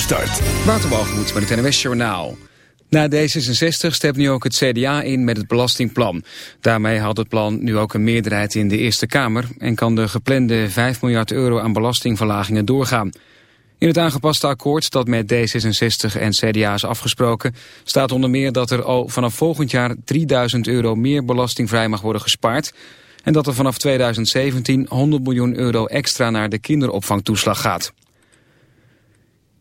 start. Met het NWS Journaal. Na D66 stemt nu ook het CDA in met het belastingplan. Daarmee had het plan nu ook een meerderheid in de Eerste Kamer... en kan de geplande 5 miljard euro aan belastingverlagingen doorgaan. In het aangepaste akkoord dat met D66 en CDA is afgesproken... staat onder meer dat er al vanaf volgend jaar 3000 euro meer belastingvrij mag worden gespaard... en dat er vanaf 2017 100 miljoen euro extra naar de kinderopvangtoeslag gaat.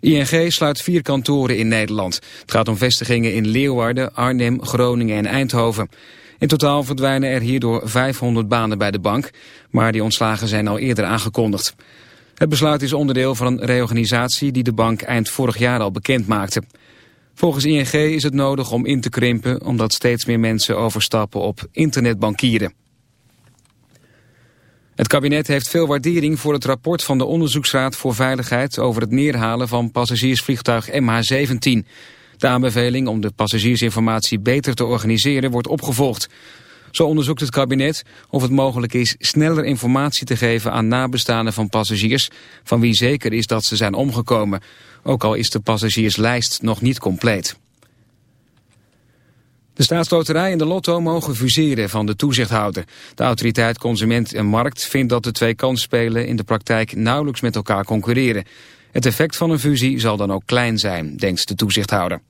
ING sluit vier kantoren in Nederland. Het gaat om vestigingen in Leeuwarden, Arnhem, Groningen en Eindhoven. In totaal verdwijnen er hierdoor 500 banen bij de bank, maar die ontslagen zijn al eerder aangekondigd. Het besluit is onderdeel van een reorganisatie die de bank eind vorig jaar al bekend maakte. Volgens ING is het nodig om in te krimpen omdat steeds meer mensen overstappen op internetbankieren. Het kabinet heeft veel waardering voor het rapport van de Onderzoeksraad voor Veiligheid over het neerhalen van passagiersvliegtuig MH17. De aanbeveling om de passagiersinformatie beter te organiseren wordt opgevolgd. Zo onderzoekt het kabinet of het mogelijk is sneller informatie te geven aan nabestaanden van passagiers van wie zeker is dat ze zijn omgekomen. Ook al is de passagierslijst nog niet compleet. De staatsloterij en de lotto mogen fuseren van de toezichthouder. De autoriteit Consument en Markt vindt dat de twee kansspelen in de praktijk nauwelijks met elkaar concurreren. Het effect van een fusie zal dan ook klein zijn, denkt de toezichthouder.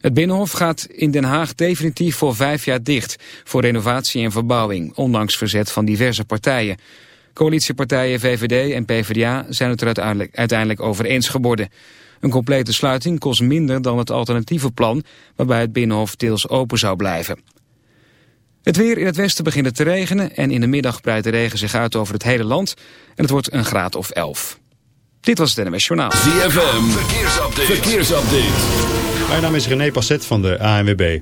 Het Binnenhof gaat in Den Haag definitief voor vijf jaar dicht... voor renovatie en verbouwing, ondanks verzet van diverse partijen. Coalitiepartijen VVD en PvdA zijn het er uiteindelijk, uiteindelijk over eens geworden... Een complete sluiting kost minder dan het alternatieve plan... waarbij het Binnenhof deels open zou blijven. Het weer in het westen begint te regenen... en in de middag breidt de regen zich uit over het hele land... en het wordt een graad of 11. Dit was het NMS Journaal. ZFM, verkeersupdate. verkeersupdate. Mijn naam is René Passet van de ANWB.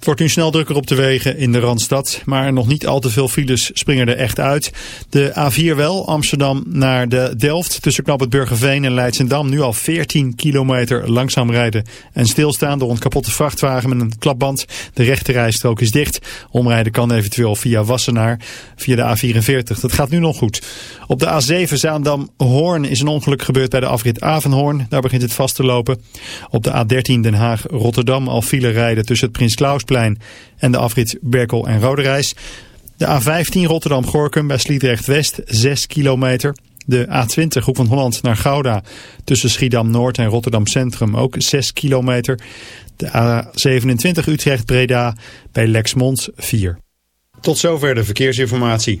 Het wordt nu snel drukker op de wegen in de Randstad, maar nog niet al te veel files springen er echt uit. De A4 wel, Amsterdam naar de Delft, tussen knap het Burgerveen en Leidsendam. Nu al 14 kilometer langzaam rijden en stilstaan door een kapotte vrachtwagen met een klapband. De rechterrijstrook is dicht. Omrijden kan eventueel via Wassenaar, via de A44. Dat gaat nu nog goed. Op de A7 Zaandam-Hoorn is een ongeluk gebeurd bij de afrit Avenhoorn. Daar begint het vast te lopen. Op de A13 Den Haag-Rotterdam al file rijden tussen het Prins Klaus en de afrit Berkel en Roderijs. De A15 Rotterdam-Gorkum bij Sliedrecht-West 6 kilometer. De A20 Hoek van Holland naar Gouda tussen Schiedam-Noord en Rotterdam Centrum ook 6 kilometer. De A27 Utrecht-Breda bij Lexmond 4. Tot zover de verkeersinformatie.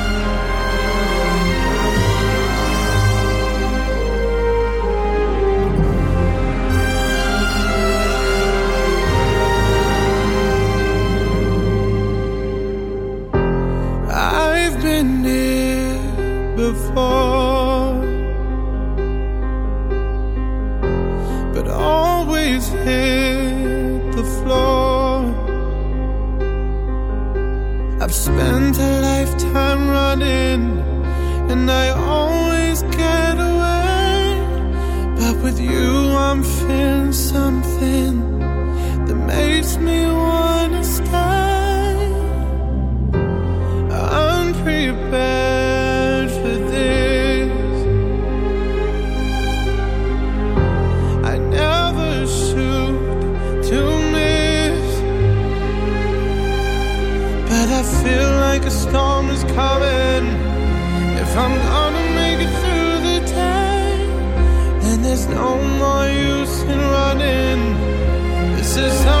And I always get away. But with you, I'm feeling something If I'm gonna make it through the day, then there's no more use in running. This is how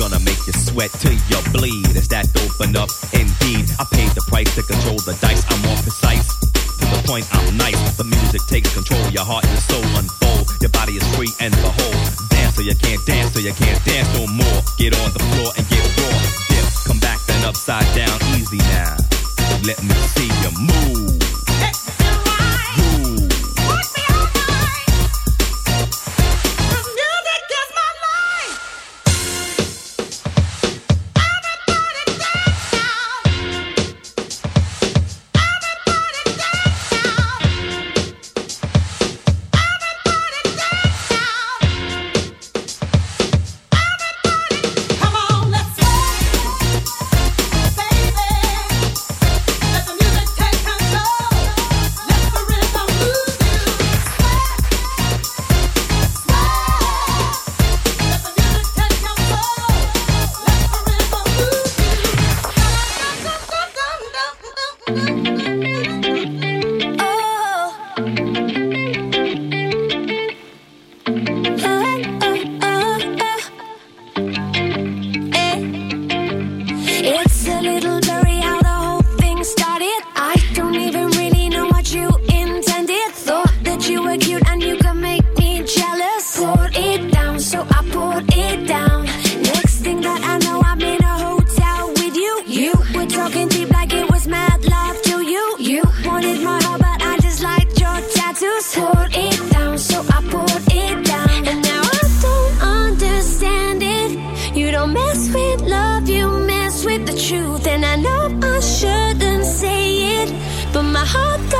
gonna make you sweat till you bleed. Is that open up? Indeed, I paid the price to control the dice. I'm more precise to the point. I'm nice. The music takes control, your heart and soul. my heart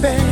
baby.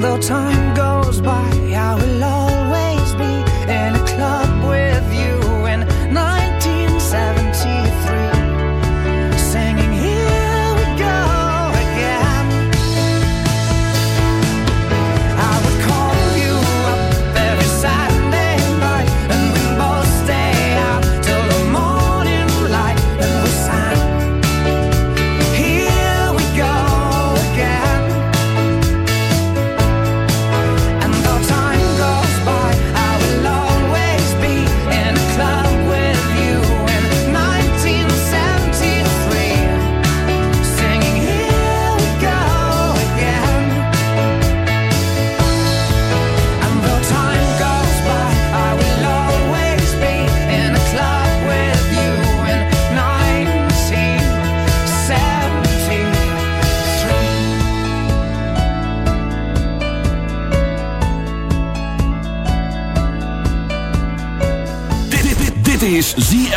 Though time goes by, I will always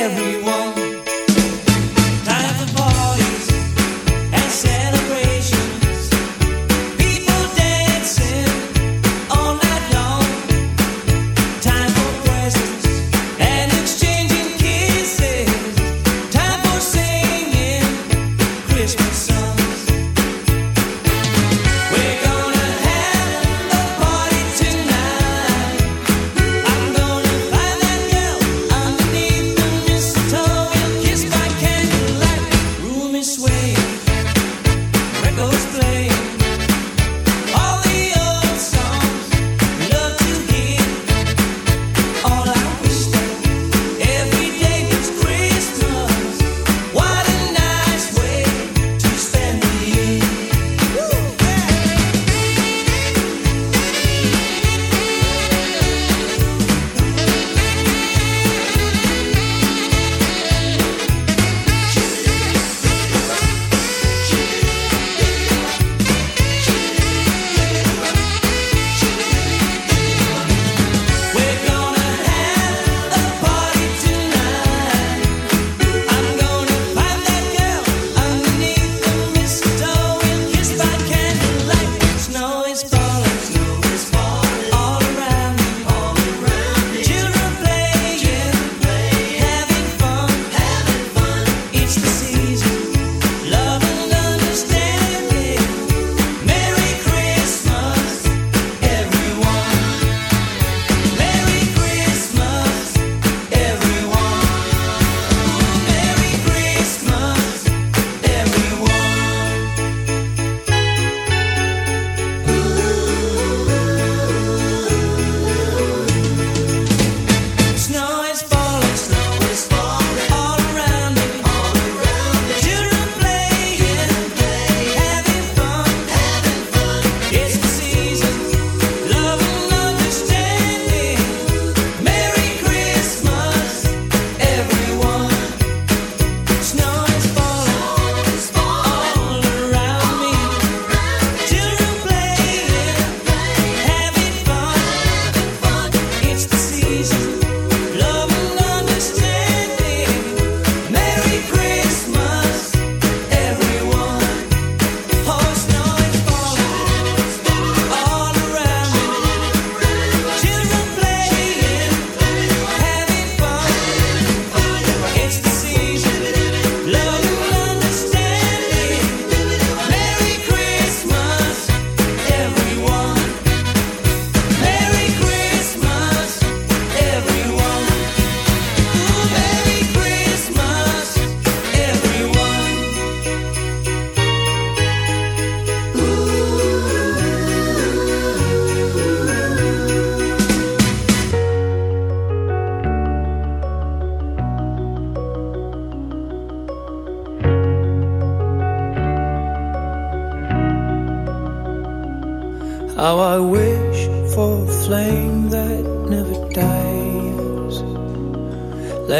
everyone.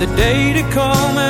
the day to come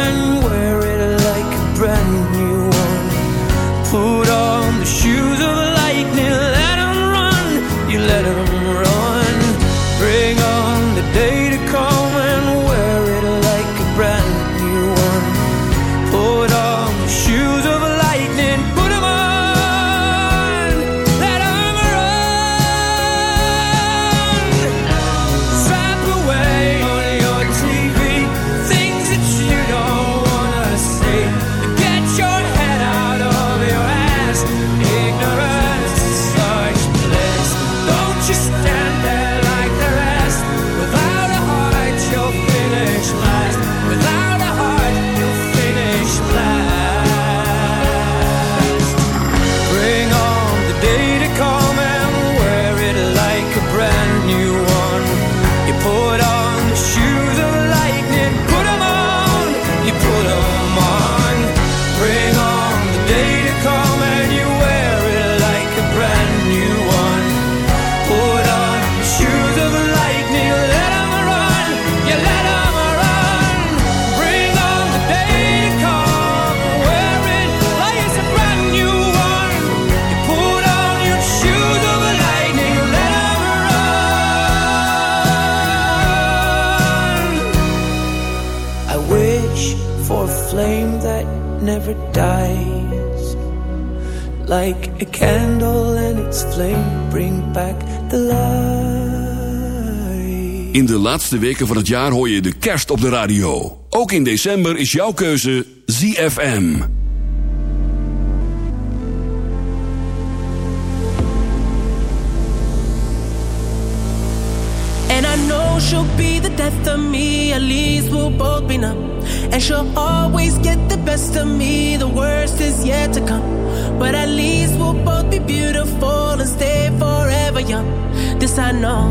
laatste weken van het jaar hoor je de kerst op de radio. Ook in december is jouw keuze ZFM. And I know she'll be the death of me, at least we'll both be numb. And she'll always get the best of me, the worst is yet to come. But at least we'll both be beautiful and stay forever young. This I know,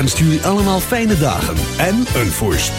ZFM wenst jullie allemaal fijne dagen en een voorspoed.